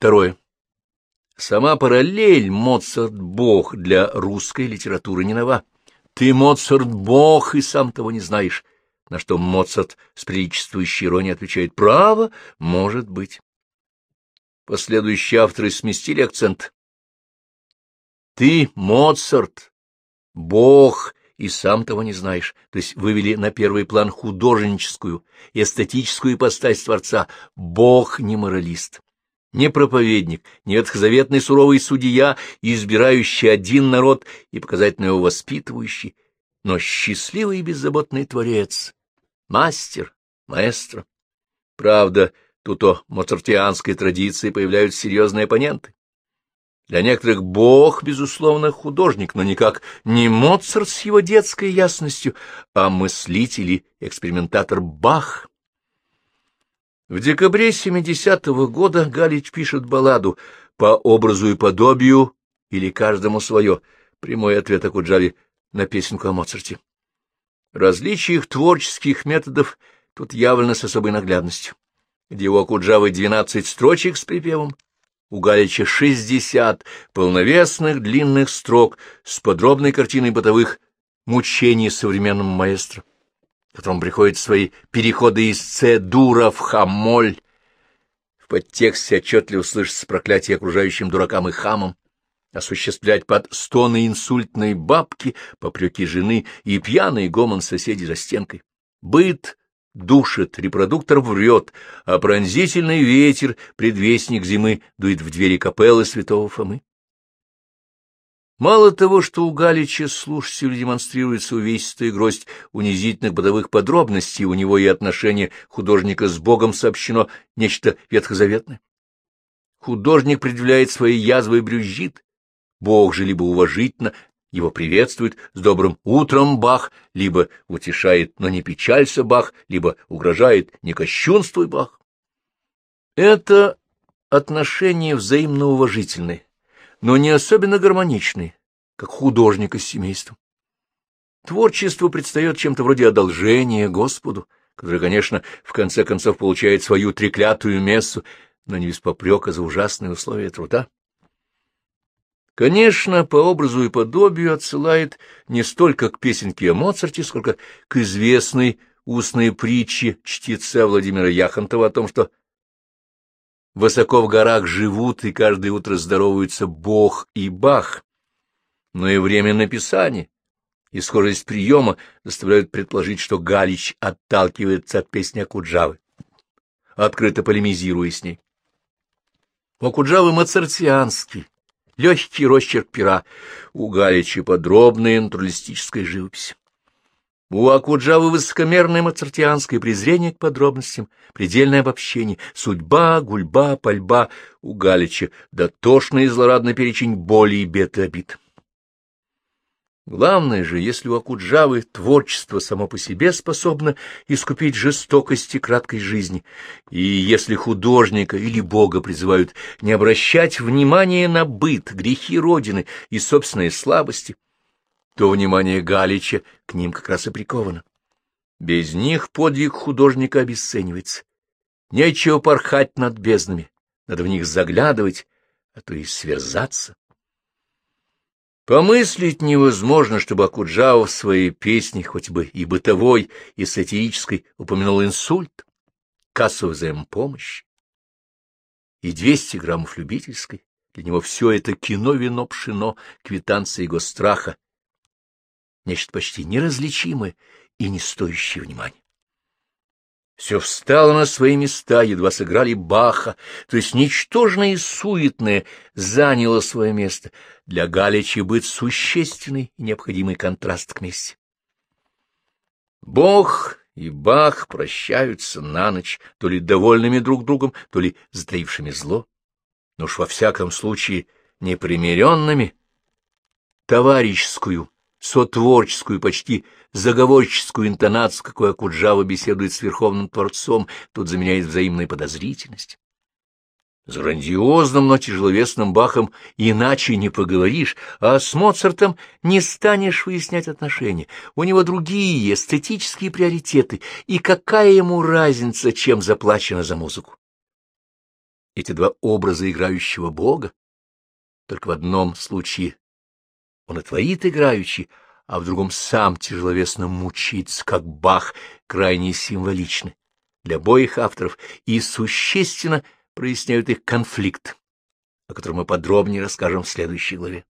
Второе. Сама параллель Моцарт-бог для русской литературы не нова. Ты, Моцарт-бог, и сам того не знаешь, на что Моцарт с приличествующей иронией отвечает «Право, может быть». Последующие авторы сместили акцент. Ты, Моцарт, бог, и сам того не знаешь, то есть вывели на первый план художническую, эстетическую ипостась Творца. Бог не моралист, не проповедник, не ветхозаветный суровый судья, избирающий один народ и показательно его воспитывающий, но счастливый и беззаботный творец, мастер, маэстро. Правда, тут о моцартианской традиции появляются серьезные оппоненты. Для некоторых Бог, безусловно, художник, но никак не Моцарт с его детской ясностью, а мыслитель и экспериментатор Бах. В декабре 70-го года Галич пишет балладу «По образу и подобию» или «Каждому свое», прямой ответ Акуджаве на песенку о Моцарте. Различие их творческих методов тут явлено с особой наглядностью, где у Акуджавы 12 строчек с припевом, у Галича шестьдесят полновесных длинных строк с подробной картиной бытовых мучений современному маэстро, которому приходят свои переходы из С-дура в хамоль. В подтексте отчетливо слышится проклятие окружающим дуракам и хамам, осуществлять под стоны инсультной бабки, попреки жены и пьяный гомон соседей за стенкой. Быт душит, репродуктор врет, а пронзительный ветер, предвестник зимы, дует в двери капеллы святого Фомы. Мало того, что у Галича слушателю демонстрируется увесистая гроздь унизительных бытовых подробностей, у него и отношение художника с Богом сообщено нечто ветхозаветное. Художник предъявляет свои язвы и брюзжит, Бог же либо уважительно, его приветствует с добрым утром Бах, либо утешает, но не печалься Бах, либо угрожает, не кощунствуй Бах. Это отношения взаимно уважительные, но не особенно гармоничные, как художника с семейством. Творчество предстает чем-то вроде одолжения Господу, который, конечно, в конце концов получает свою треклятую мессу, но не без попрека за ужасные условия труда. Конечно, по образу и подобию отсылает не столько к песенке о Моцарте, сколько к известной устной притче чтеца Владимира Яхонтова о том, что высоко в горах живут и каждое утро здороваются Бог и Бах, но и время написания и схожесть приема заставляют предположить, что Галич отталкивается от песни Акуджавы, открыто полемизируя с ней. У Акуджавы мацартианский, легкий росчерк пера, у Галича подробная натуралистическая живопись. У Акуджавы высокомерное мацартианское презрение к подробностям, предельное обобщение, судьба, гульба, пальба, у Галича дотошный и злорадный перечень боли и бед и обид. Главное же, если у Акуджавы творчество само по себе способно искупить жестокости краткой жизни, и если художника или Бога призывают не обращать внимания на быт, грехи Родины и собственные слабости, то внимание Галича к ним как раз и приковано. Без них подвиг художника обесценивается. Нечего порхать над безднами, надо в них заглядывать, а то и сверзаться. Помыслить невозможно, чтобы Акуджава в своей песне, хоть бы и бытовой, и сатирической, упомянул инсульт, кассовую взаимопомощь и 200 граммов любительской. Для него все это кино, вино, пшено, квитанция его страха, нечто почти неразличимое и не стоящее внимания. Все встало на свои места, едва сыграли Баха, то есть ничтожное и суетное заняло свое место. Для Галича быть существенный и необходимый контраст к месте. Бог и Бах прощаются на ночь, то ли довольными друг другом, то ли затаившими зло, но уж во всяком случае непримиренными, товарищескую, сотворческую, почти заговорческую интонацию, какой Акуджава беседует с Верховным Творцом, тут заменяет взаимная подозрительность. С грандиозным, но тяжеловесным Бахом иначе не поговоришь, а с Моцартом не станешь выяснять отношения. У него другие эстетические приоритеты, и какая ему разница, чем заплачено за музыку? эти два образа играющего Бога. Только в одном случае он и творит играющий, а в другом сам тяжеловесно мучится, как Бах, крайне символичны для обоих авторов и существенно проясняют их конфликт, о котором мы подробнее расскажем в следующей главе.